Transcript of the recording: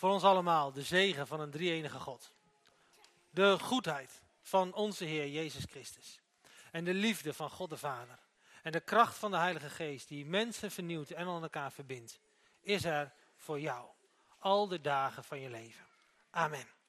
voor ons allemaal de zegen van een drie-enige God. De goedheid van onze Heer Jezus Christus. En de liefde van God de Vader. En de kracht van de Heilige Geest die mensen vernieuwt en aan elkaar verbindt. Is er voor jou. Al de dagen van je leven. Amen.